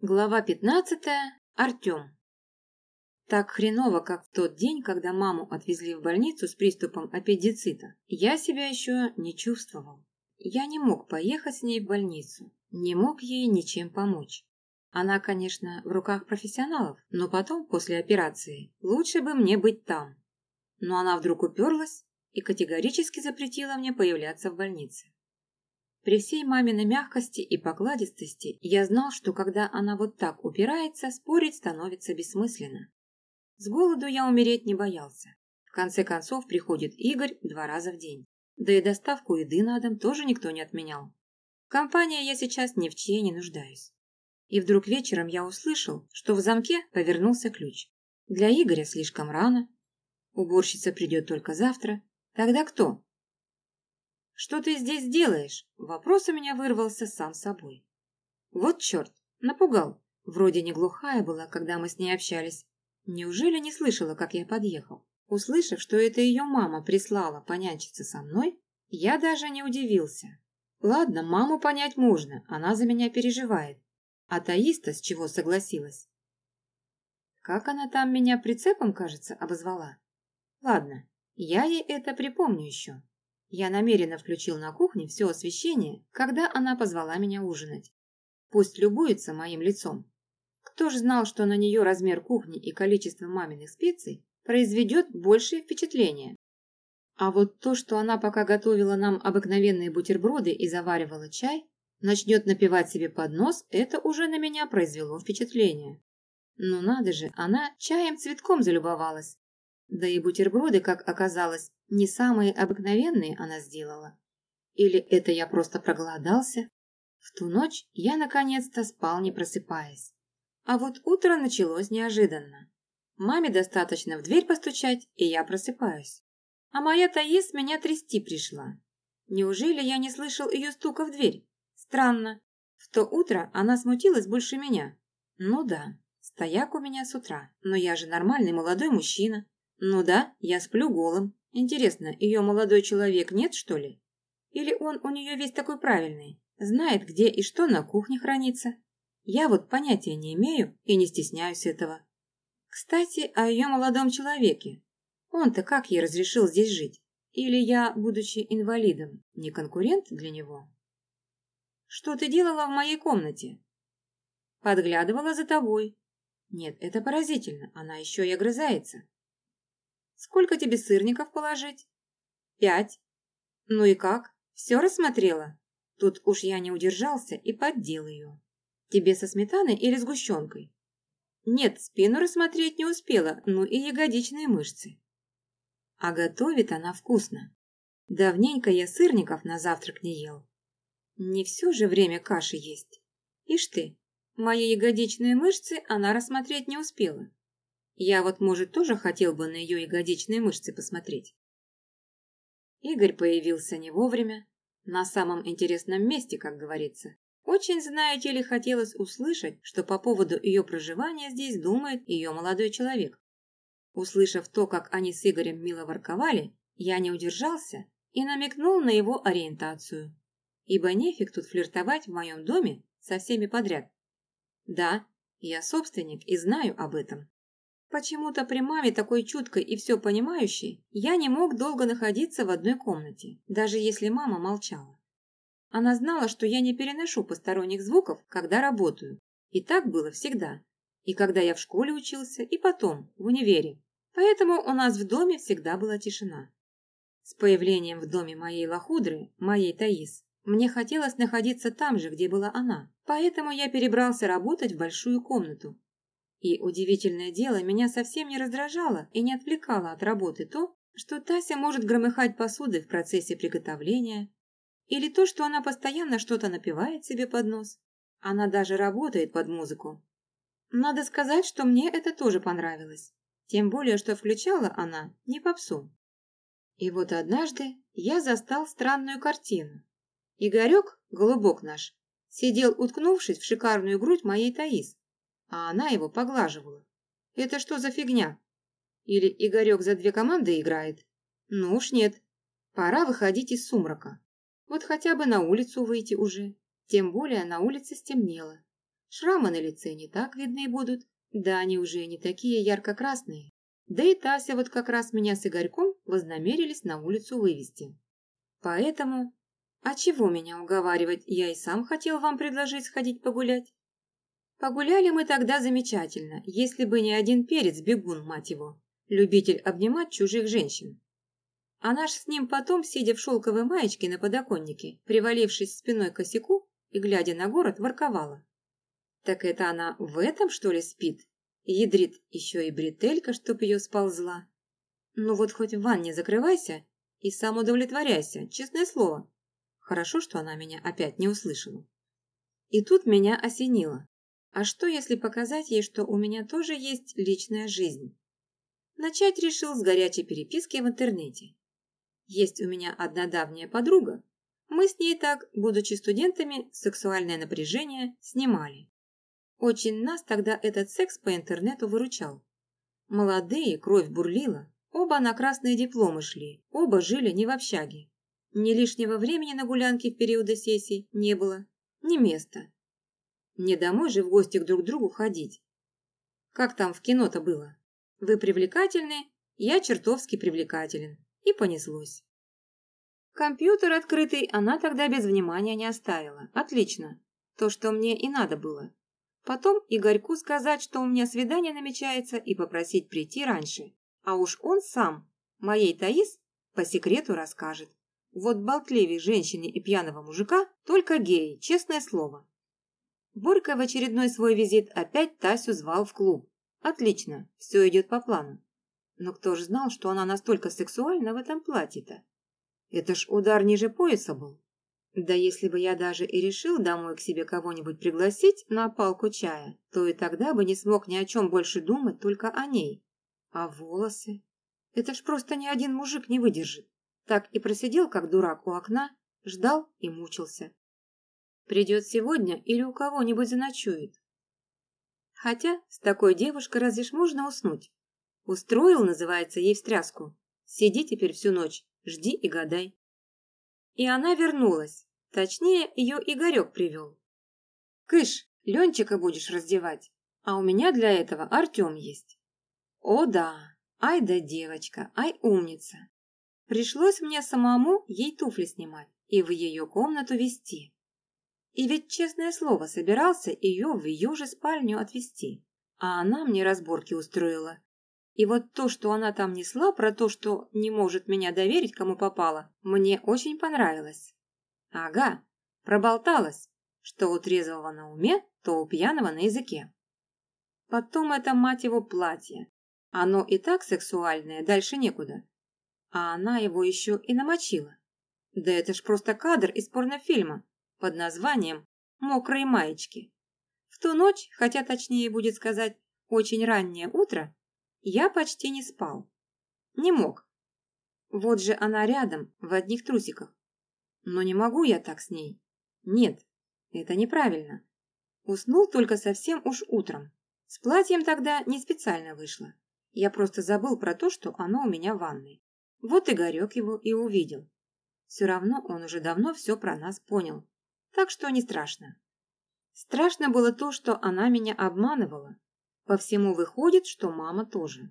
Глава 15. Артем. Так хреново, как в тот день, когда маму отвезли в больницу с приступом аппендицита, я себя еще не чувствовал. Я не мог поехать с ней в больницу, не мог ей ничем помочь. Она, конечно, в руках профессионалов, но потом, после операции, лучше бы мне быть там. Но она вдруг уперлась и категорически запретила мне появляться в больнице. При всей маминой мягкости и покладистости я знал, что когда она вот так упирается, спорить становится бессмысленно. С голоду я умереть не боялся. В конце концов приходит Игорь два раза в день. Да и доставку еды на дом тоже никто не отменял. В компании я сейчас ни в чьей не нуждаюсь. И вдруг вечером я услышал, что в замке повернулся ключ. Для Игоря слишком рано. Уборщица придет только завтра. Тогда кто? «Что ты здесь делаешь?» Вопрос у меня вырвался сам собой. Вот черт, напугал. Вроде не глухая была, когда мы с ней общались. Неужели не слышала, как я подъехал? Услышав, что это ее мама прислала понянчиться со мной, я даже не удивился. Ладно, маму понять можно, она за меня переживает. А Таиста с чего согласилась? Как она там меня прицепом, кажется, обозвала? Ладно, я ей это припомню еще. Я намеренно включил на кухне все освещение, когда она позвала меня ужинать. Пусть любуется моим лицом. Кто ж знал, что на нее размер кухни и количество маминых специй произведет большее впечатление? А вот то, что она пока готовила нам обыкновенные бутерброды и заваривала чай, начнет напивать себе под нос, это уже на меня произвело впечатление. Ну надо же, она чаем цветком залюбовалась. Да и бутерброды, как оказалось, не самые обыкновенные она сделала. Или это я просто проголодался? В ту ночь я наконец-то спал, не просыпаясь. А вот утро началось неожиданно. Маме достаточно в дверь постучать, и я просыпаюсь. А моя Таис меня трясти пришла. Неужели я не слышал ее стука в дверь? Странно. В то утро она смутилась больше меня. Ну да, стояк у меня с утра, но я же нормальный молодой мужчина. Ну да, я сплю голым, Интересно, ее молодой человек нет, что ли? Или он у нее весь такой правильный, знает, где и что на кухне хранится? Я вот понятия не имею и не стесняюсь этого. Кстати, о ее молодом человеке. Он-то как ей разрешил здесь жить? Или я, будучи инвалидом, не конкурент для него? Что ты делала в моей комнате? Подглядывала за тобой. Нет, это поразительно, она еще и огрызается. Сколько тебе сырников положить? Пять. Ну и как? Все рассмотрела? Тут уж я не удержался и поддел ее. Тебе со сметаной или сгущенкой? Нет, спину рассмотреть не успела, ну и ягодичные мышцы. А готовит она вкусно. Давненько я сырников на завтрак не ел. Не все же время каши есть. Ишь ты, мои ягодичные мышцы она рассмотреть не успела. Я вот, может, тоже хотел бы на ее ягодичные мышцы посмотреть. Игорь появился не вовремя, на самом интересном месте, как говорится. Очень, знаете ли, хотелось услышать, что по поводу ее проживания здесь думает ее молодой человек. Услышав то, как они с Игорем мило ворковали, я не удержался и намекнул на его ориентацию. Ибо нефиг тут флиртовать в моем доме со всеми подряд. Да, я собственник и знаю об этом. Почему-то при маме такой чуткой и все понимающей, я не мог долго находиться в одной комнате, даже если мама молчала. Она знала, что я не переношу посторонних звуков, когда работаю. И так было всегда. И когда я в школе учился, и потом, в универе. Поэтому у нас в доме всегда была тишина. С появлением в доме моей лохудры, моей Таис, мне хотелось находиться там же, где была она. Поэтому я перебрался работать в большую комнату, и, удивительное дело, меня совсем не раздражало и не отвлекало от работы то, что Тася может громыхать посудой в процессе приготовления, или то, что она постоянно что-то напевает себе под нос. Она даже работает под музыку. Надо сказать, что мне это тоже понравилось. Тем более, что включала она не попсу. И вот однажды я застал странную картину. Игорек, голубок наш, сидел, уткнувшись в шикарную грудь моей Таис, а она его поглаживала. Это что за фигня? Или Игорек за две команды играет? Ну уж нет. Пора выходить из сумрака. Вот хотя бы на улицу выйти уже. Тем более на улице стемнело. Шрамы на лице не так видны будут, да они уже не такие ярко-красные. Да и Тася вот как раз меня с Игорьком вознамерились на улицу вывести. Поэтому... А чего меня уговаривать, я и сам хотел вам предложить сходить погулять. Погуляли мы тогда замечательно, если бы не один перец-бегун, мать его, любитель обнимать чужих женщин. А наш с ним потом, сидя в шелковой маечке на подоконнике, привалившись спиной к косяку и глядя на город, ворковала. Так это она в этом, что ли, спит? Ядрит еще и бретелька, чтоб ее сползла. Ну вот хоть в ванне закрывайся и сам удовлетворяйся, честное слово. Хорошо, что она меня опять не услышала. И тут меня осенило. А что, если показать ей, что у меня тоже есть личная жизнь? Начать решил с горячей переписки в интернете. Есть у меня одна давняя подруга. Мы с ней так, будучи студентами, сексуальное напряжение снимали. Очень нас тогда этот секс по интернету выручал. Молодые, кровь бурлила, оба на красные дипломы шли, оба жили не в общаге. Ни лишнего времени на гулянке в периоды сессий не было, ни места. Не домой же в гости друг другу ходить. Как там в кино-то было? Вы привлекательны, я чертовски привлекателен. И понеслось. Компьютер открытый она тогда без внимания не оставила. Отлично. То, что мне и надо было. Потом Игорьку сказать, что у меня свидание намечается, и попросить прийти раньше. А уж он сам, моей Таис, по секрету расскажет. Вот болтливей женщине и пьяного мужика только геи, честное слово. Борька в очередной свой визит опять Тасю звал в клуб. Отлично, все идет по плану. Но кто ж знал, что она настолько сексуальна в этом платье-то? Это ж удар ниже пояса был. Да если бы я даже и решил домой к себе кого-нибудь пригласить на палку чая, то и тогда бы не смог ни о чем больше думать, только о ней. А волосы? Это ж просто ни один мужик не выдержит. Так и просидел, как дурак у окна, ждал и мучился. Придет сегодня или у кого-нибудь заночует. Хотя с такой девушкой разве ж можно уснуть? Устроил, называется, ей встряску. Сиди теперь всю ночь, жди и гадай. И она вернулась. Точнее, ее Игорек привел. Кыш, Ленчика будешь раздевать, а у меня для этого Артем есть. О да, ай да девочка, ай умница. Пришлось мне самому ей туфли снимать и в ее комнату вести. И ведь, честное слово, собирался ее в ее же спальню отвезти. А она мне разборки устроила. И вот то, что она там несла про то, что не может меня доверить, кому попало, мне очень понравилось. Ага, проболталась, что у трезвого на уме, то у пьяного на языке. Потом это, мать его, платье. Оно и так сексуальное, дальше некуда. А она его еще и намочила. Да это ж просто кадр из порнофильма под названием «Мокрые маечки». В ту ночь, хотя точнее будет сказать очень раннее утро, я почти не спал. Не мог. Вот же она рядом, в одних трусиках. Но не могу я так с ней. Нет, это неправильно. Уснул только совсем уж утром. С платьем тогда не специально вышло. Я просто забыл про то, что оно у меня в ванной. Вот Игорек его и увидел. Все равно он уже давно все про нас понял так что не страшно. Страшно было то, что она меня обманывала. По всему выходит, что мама тоже.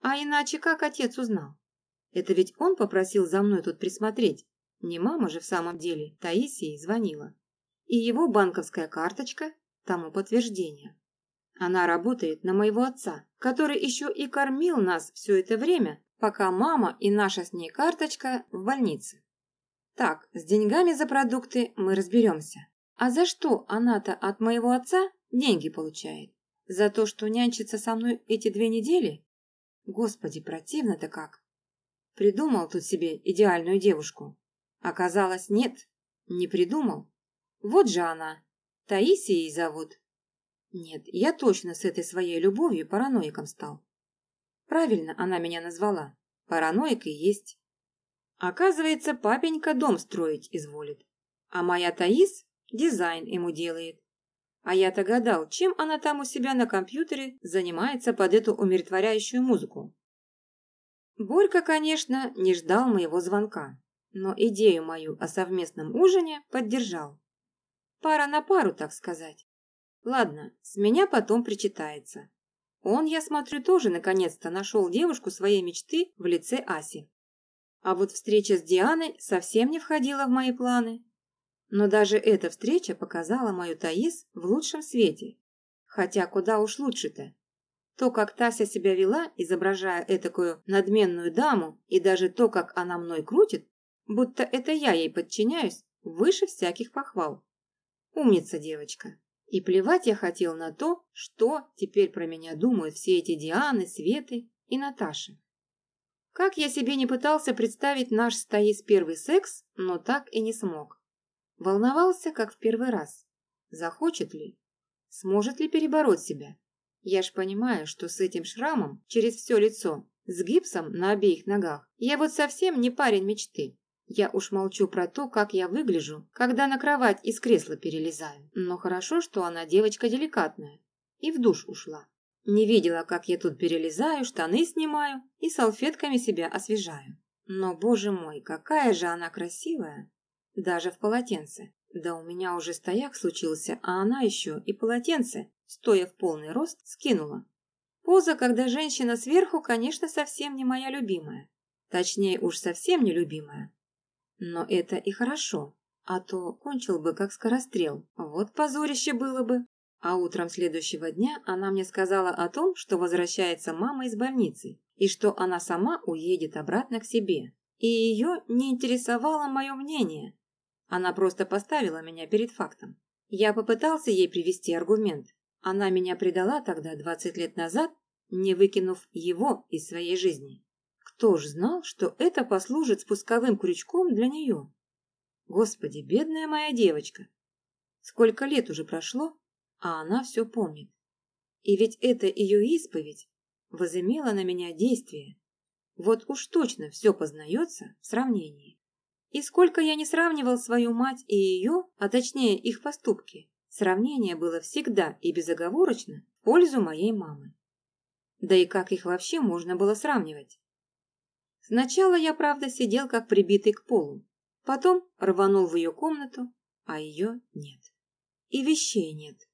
А иначе как отец узнал? Это ведь он попросил за мной тут присмотреть. Не мама же в самом деле Таисии звонила. И его банковская карточка тому подтверждение. Она работает на моего отца, который еще и кормил нас все это время, пока мама и наша с ней карточка в больнице. Так, с деньгами за продукты мы разберемся. А за что она-то от моего отца деньги получает? За то, что нянчится со мной эти две недели? Господи, противно-то как. Придумал тут себе идеальную девушку. Оказалось, нет, не придумал. Вот же она. Таисией зовут. Нет, я точно с этой своей любовью параноиком стал. Правильно она меня назвала. Параноик и есть. Оказывается, папенька дом строить изволит. А моя Таис дизайн ему делает. А я-то гадал, чем она там у себя на компьютере занимается под эту умиротворяющую музыку. Борька, конечно, не ждал моего звонка, но идею мою о совместном ужине поддержал. Пара на пару, так сказать. Ладно, с меня потом причитается. Он, я смотрю, тоже наконец-то нашел девушку своей мечты в лице Аси. А вот встреча с Дианой совсем не входила в мои планы. Но даже эта встреча показала мою Таис в лучшем свете. Хотя куда уж лучше-то. То, как Тася себя вела, изображая этакую надменную даму, и даже то, как она мной крутит, будто это я ей подчиняюсь, выше всяких похвал. Умница девочка. И плевать я хотел на то, что теперь про меня думают все эти Дианы, Светы и Наташи. Как я себе не пытался представить наш с первый секс, но так и не смог. Волновался, как в первый раз. Захочет ли? Сможет ли перебороть себя? Я ж понимаю, что с этим шрамом через все лицо, с гипсом на обеих ногах, я вот совсем не парень мечты. Я уж молчу про то, как я выгляжу, когда на кровать из кресла перелезаю. Но хорошо, что она девочка деликатная. И в душ ушла. Не видела, как я тут перелезаю, штаны снимаю и салфетками себя освежаю. Но, боже мой, какая же она красивая! Даже в полотенце. Да у меня уже стояк случился, а она еще и полотенце, стоя в полный рост, скинула. Поза, когда женщина сверху, конечно, совсем не моя любимая. Точнее, уж совсем не любимая. Но это и хорошо, а то кончил бы как скорострел. Вот позорище было бы. А утром следующего дня она мне сказала о том, что возвращается мама из больницы и что она сама уедет обратно к себе. И ее не интересовало мое мнение. Она просто поставила меня перед фактом. Я попытался ей привести аргумент. Она меня предала тогда 20 лет назад, не выкинув его из своей жизни. Кто ж знал, что это послужит спусковым крючком для нее? Господи, бедная моя девочка! Сколько лет уже прошло, а она все помнит. И ведь это ее исповедь возымела на меня действие. Вот уж точно все познается в сравнении. И сколько я не сравнивал свою мать и ее, а точнее их поступки, сравнение было всегда и безоговорочно в пользу моей мамы. Да и как их вообще можно было сравнивать? Сначала я, правда, сидел как прибитый к полу. Потом рванул в ее комнату, а ее нет. И вещей нет.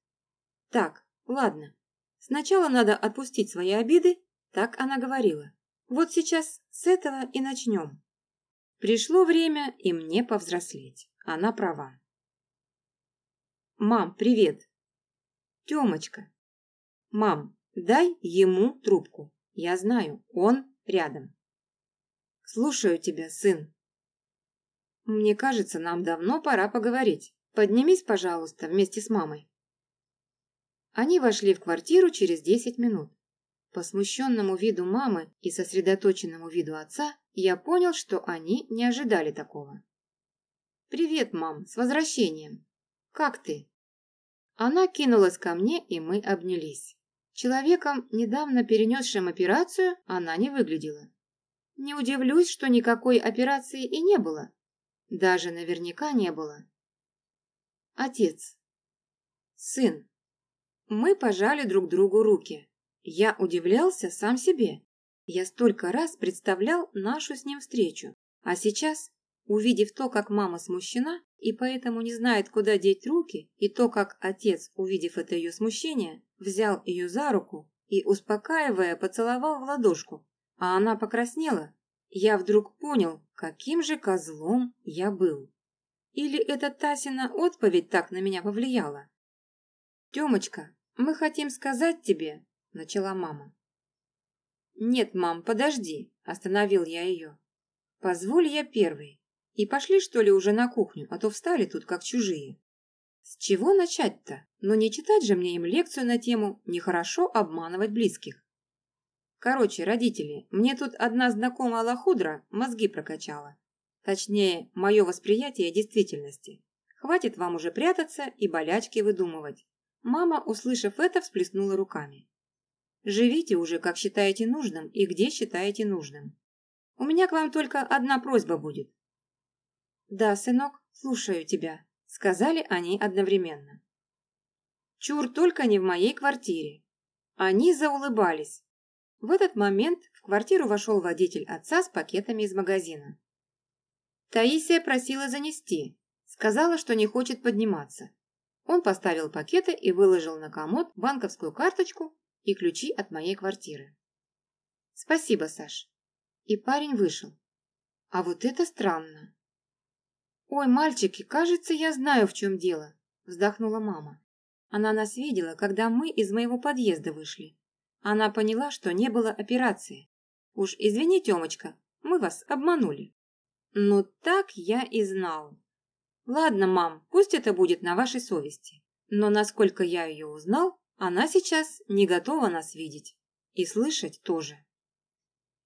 Так, ладно. Сначала надо отпустить свои обиды, так она говорила. Вот сейчас с этого и начнем. Пришло время и мне повзрослеть. Она права. Мам, привет. Тёмочка. Мам, дай ему трубку. Я знаю, он рядом. «Слушаю тебя, сын». «Мне кажется, нам давно пора поговорить. Поднимись, пожалуйста, вместе с мамой». Они вошли в квартиру через десять минут. По смущенному виду мамы и сосредоточенному виду отца я понял, что они не ожидали такого. «Привет, мам, с возвращением! Как ты?» Она кинулась ко мне, и мы обнялись. Человеком, недавно перенесшим операцию, она не выглядела. Не удивлюсь, что никакой операции и не было. Даже наверняка не было. Отец. Сын. Мы пожали друг другу руки. Я удивлялся сам себе. Я столько раз представлял нашу с ним встречу. А сейчас, увидев то, как мама смущена и поэтому не знает, куда деть руки, и то, как отец, увидев это ее смущение, взял ее за руку и, успокаивая, поцеловал в ладошку, а она покраснела, я вдруг понял, каким же козлом я был. Или эта Тасина отповедь так на меня повлияла? «Темочка, мы хотим сказать тебе», — начала мама. «Нет, мам, подожди», — остановил я ее. «Позволь я первый. И пошли, что ли, уже на кухню, а то встали тут как чужие». С чего начать-то? Но не читать же мне им лекцию на тему «Нехорошо обманывать близких». Короче, родители, мне тут одна знакомая лохудра мозги прокачала. Точнее, мое восприятие действительности. Хватит вам уже прятаться и болячки выдумывать. Мама, услышав это, всплеснула руками. Живите уже, как считаете нужным и где считаете нужным. У меня к вам только одна просьба будет. Да, сынок, слушаю тебя, сказали они одновременно. Чур только не в моей квартире. Они заулыбались, в этот момент в квартиру вошел водитель отца с пакетами из магазина. Таисия просила занести, сказала, что не хочет подниматься. Он поставил пакеты и выложил на комод банковскую карточку и ключи от моей квартиры. «Спасибо, Саш». И парень вышел. А вот это странно. «Ой, мальчики, кажется, я знаю, в чем дело», – вздохнула мама. Она нас видела, когда мы из моего подъезда вышли. Она поняла, что не было операции. Уж извини, Тёмочка, мы вас обманули. Ну так я и знал. Ладно, мам, пусть это будет на вашей совести. Но насколько я ее узнал, она сейчас не готова нас видеть. И слышать тоже.